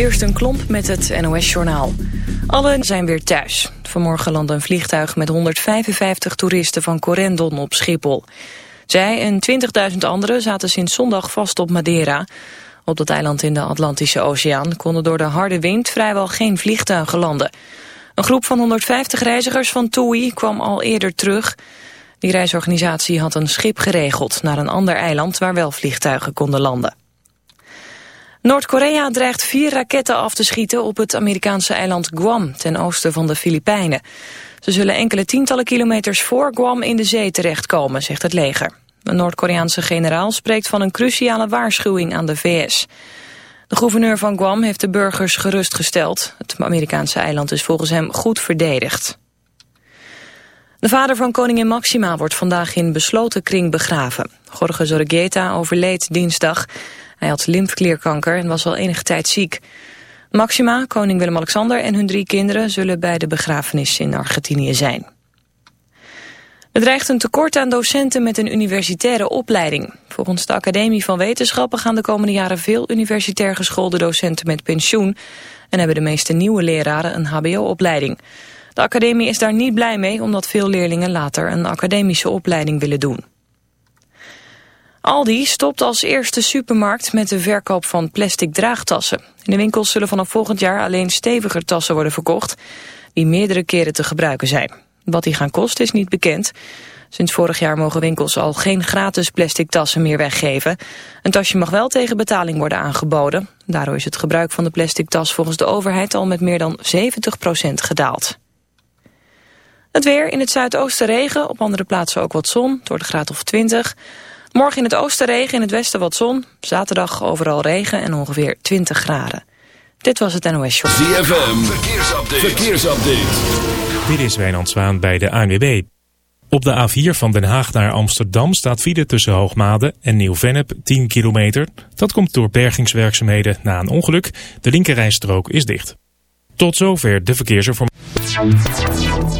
Kirsten Klomp met het NOS-journaal. Allen zijn weer thuis. Vanmorgen landde een vliegtuig met 155 toeristen van Corendon op Schiphol. Zij en 20.000 anderen zaten sinds zondag vast op Madeira. Op dat eiland in de Atlantische Oceaan konden door de harde wind vrijwel geen vliegtuigen landen. Een groep van 150 reizigers van TUI kwam al eerder terug. Die reisorganisatie had een schip geregeld naar een ander eiland waar wel vliegtuigen konden landen. Noord-Korea dreigt vier raketten af te schieten op het Amerikaanse eiland Guam ten oosten van de Filipijnen. Ze zullen enkele tientallen kilometers voor Guam in de zee terechtkomen, zegt het leger. Een Noord-Koreaanse generaal spreekt van een cruciale waarschuwing aan de VS. De gouverneur van Guam heeft de burgers gerustgesteld. Het Amerikaanse eiland is volgens hem goed verdedigd. De vader van koningin Maxima wordt vandaag in besloten kring begraven. Jorge Zorreguieta overleed dinsdag. Hij had lymfklierkanker en was al enige tijd ziek. Maxima, koning Willem-Alexander en hun drie kinderen... zullen bij de begrafenis in Argentinië zijn. Er dreigt een tekort aan docenten met een universitaire opleiding. Volgens de Academie van Wetenschappen gaan de komende jaren veel universitair geschoolde docenten met pensioen en hebben de meeste nieuwe leraren een hbo-opleiding. De academie is daar niet blij mee omdat veel leerlingen later een academische opleiding willen doen. Aldi stopt als eerste supermarkt met de verkoop van plastic draagtassen. In de winkels zullen vanaf volgend jaar alleen steviger tassen worden verkocht... die meerdere keren te gebruiken zijn. Wat die gaan kosten is niet bekend. Sinds vorig jaar mogen winkels al geen gratis plastic tassen meer weggeven. Een tasje mag wel tegen betaling worden aangeboden. Daardoor is het gebruik van de plastic tas volgens de overheid al met meer dan 70% gedaald. Het weer in het zuidoosten regen, op andere plaatsen ook wat zon, door de graad of 20. Morgen in het oosten regen, in het westen wat zon. Zaterdag overal regen en ongeveer 20 graden. Dit was het NOS Show. ZFM, verkeersupdate. verkeersupdate. Dit is Wijnand Zwaan bij de ANWB. Op de A4 van Den Haag naar Amsterdam staat file tussen Hoogmade en Nieuw-Vennep 10 kilometer. Dat komt door bergingswerkzaamheden na een ongeluk. De linkerrijstrook is dicht. Tot zover de verkeersinformatie.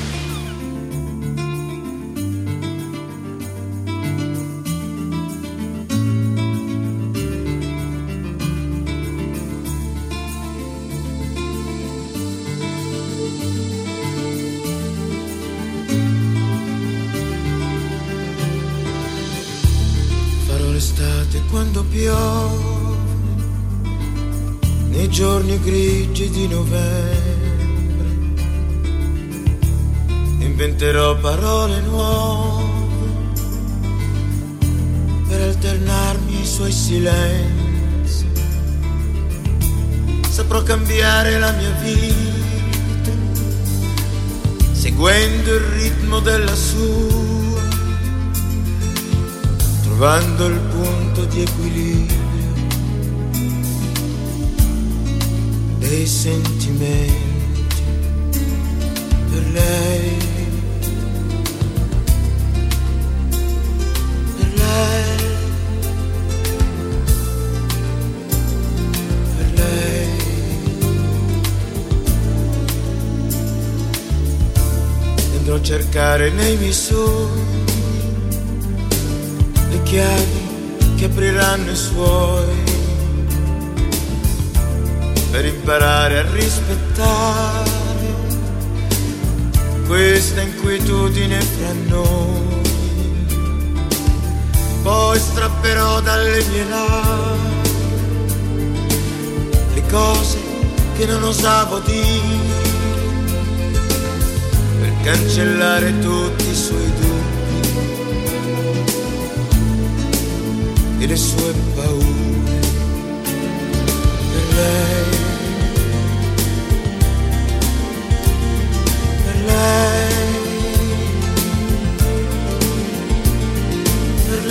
Fra noi. Poi strapperò dalle mie labbra le cose che non osavo dire per cancellare tutti i suoi dubbi e le sue paure per lei. Per lei.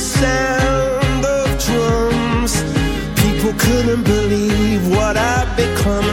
sound of drums. People couldn't believe what I'd become.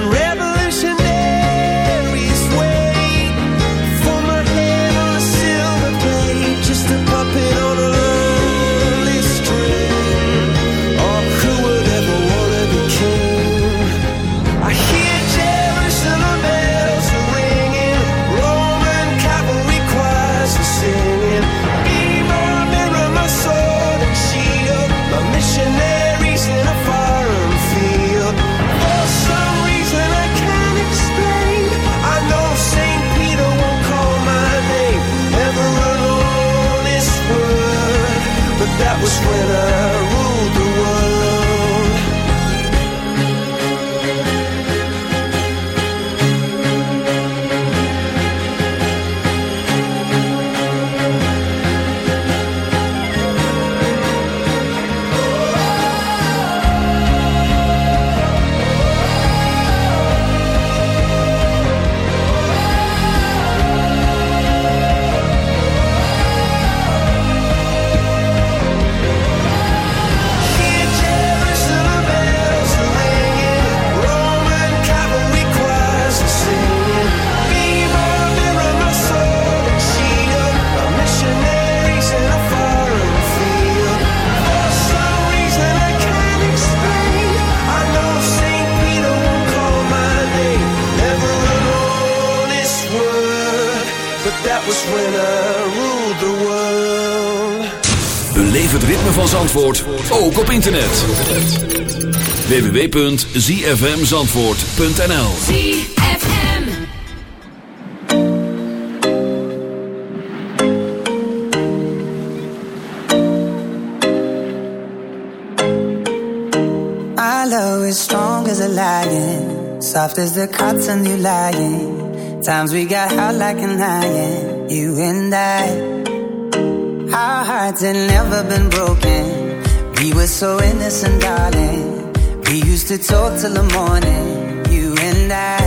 www.zfmzandvoort.nl Soft as the cotton you lying Times we got hot like an iron You and I. Our hearts had never been broken. We were so innocent, darling. We used to talk till the morning, you and I.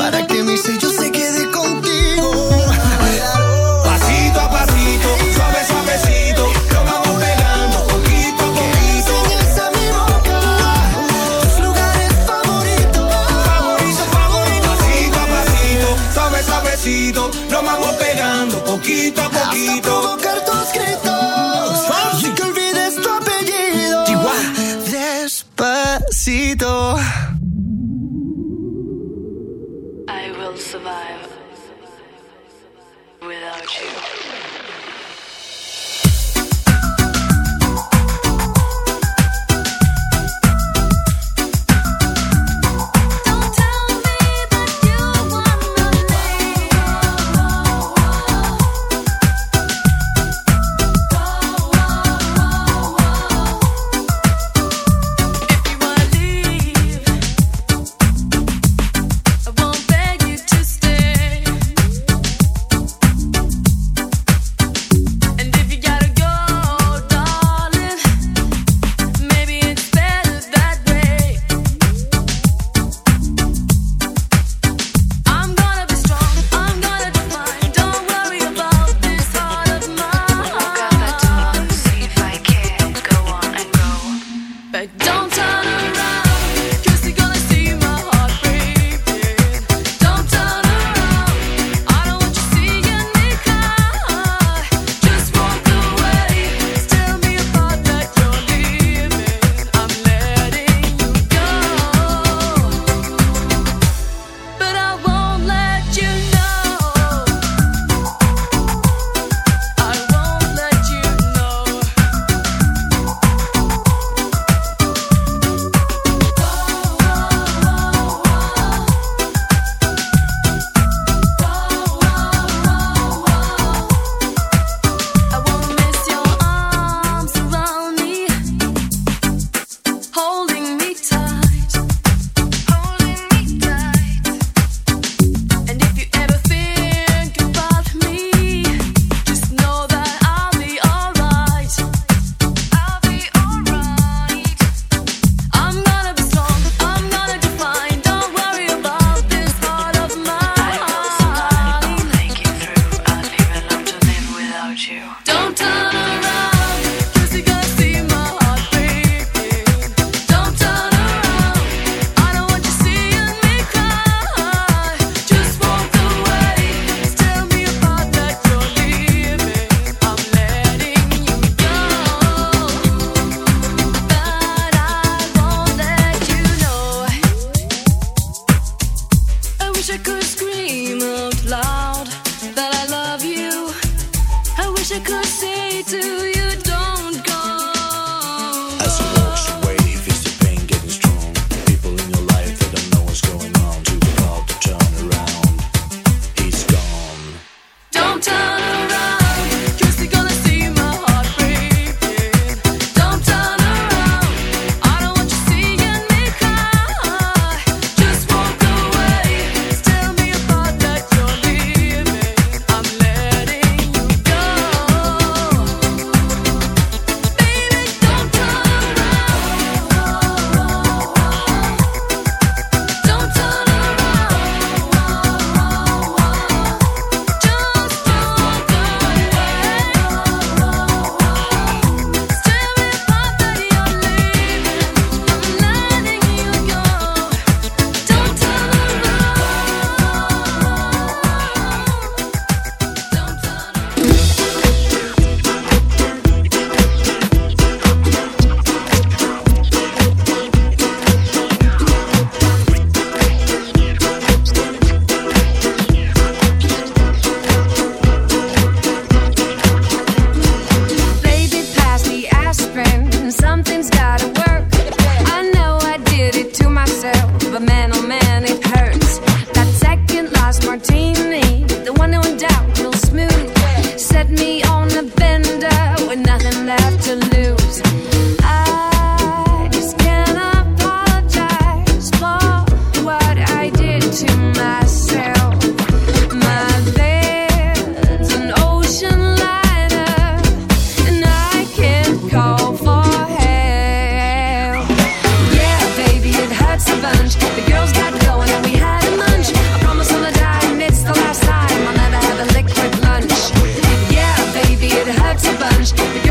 and stupid.